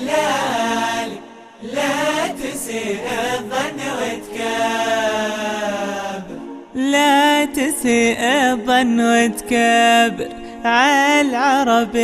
لا لا تسيء الظن وتكابر. لا تسيء الظن وتكابر. عالعرب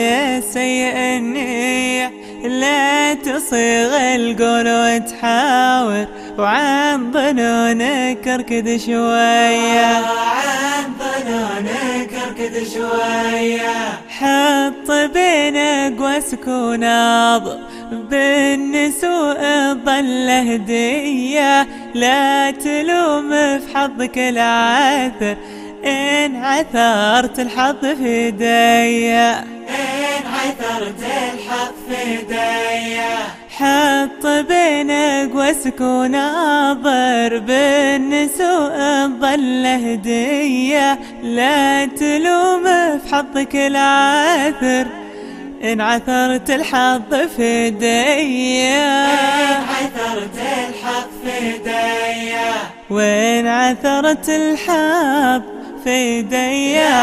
سيء النية لا تصيغ القول وتحاور. وعن ظنونك اركد شوية. عن ظنونك اركد شوية. حط بينك وسكون ناظر. بالنسوء ظل هدية لا تلوم في حظك العاثر إن عثرت الحظ في ديا إن عثرت الحظ في ديا حط بينك وسكون ناظر بالنسوء ظل هدية لا تلوم في حظك العاثر إن عثرت الحظ في ديا. إن عثرت الحظ في ديا. وإن عثرت الحظ في ديا.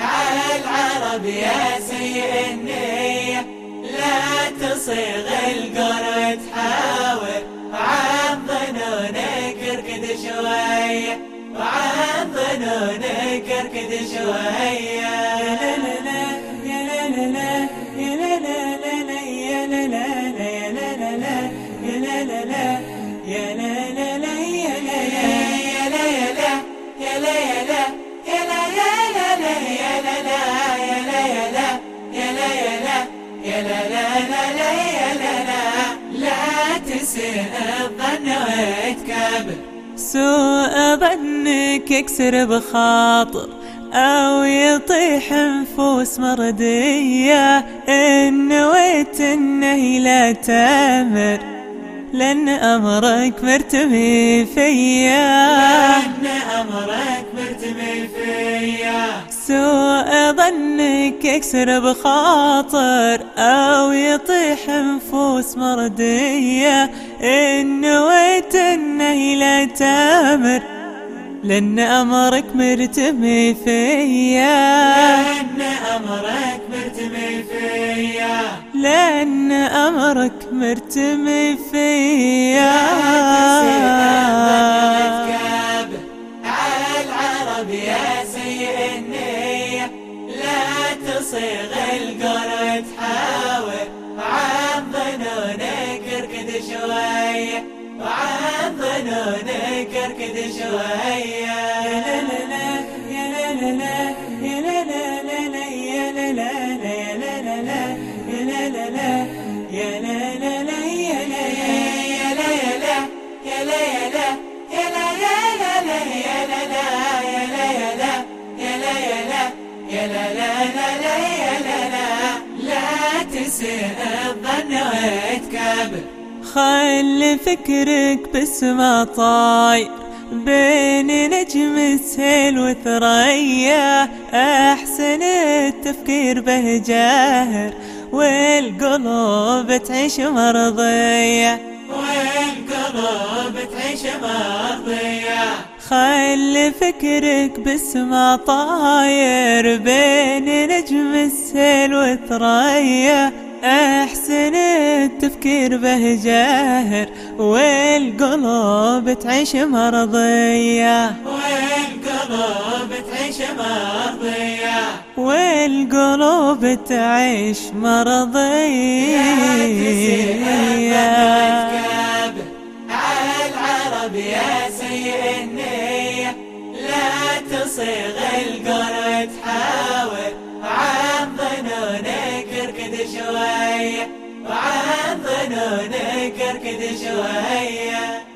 على العرب يا سيء النية لا تصيغ القرب تحاول وعن ظنونك اركد شوية وعن ظنونك سوء ظنك يكسر بخاطر. أو يطيح نفوس مردية إن نويت إنه لا تأمر. لأن أمرك مرتمي فيا. أن أمرك مرتمي فيا. سوء ظنك يكسر بخاطر أو يطيح نفوس مردية إن نويت إنه لا تأمر. لأن أمرك مرتمي فيا أن أمرك مرتمي فيا لأن أمرك مرتمي فيا تصيغ القول تحاول وعن ظنونك اركد شوية وعن ظنونك شوية لا لا يا لا لا يا لا لا يا لا لا يا لا لا يا لا لا يا لا لا يا لا لا يا لا لا يا لا لا يا لا لا يا لا لا يا لا لا يا لا لا لا لا الظن خل فكرك بس ما طاير بين نجم السيل وثريا أحسن التفكير به جاهر والقلوب تعيش مرضية. والقلوب تعيش مرضية. خل فكرك بسما طاير بين نجم السيل وثريا أحسن التفكير به جاهر والقلوب تعيش مرضية. والقلوب تعيش مرضية. والقلوب تعيش مرضية على العرب يا سيء النية لا تصيغ القول فكرك شوية